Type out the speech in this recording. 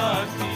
aquí.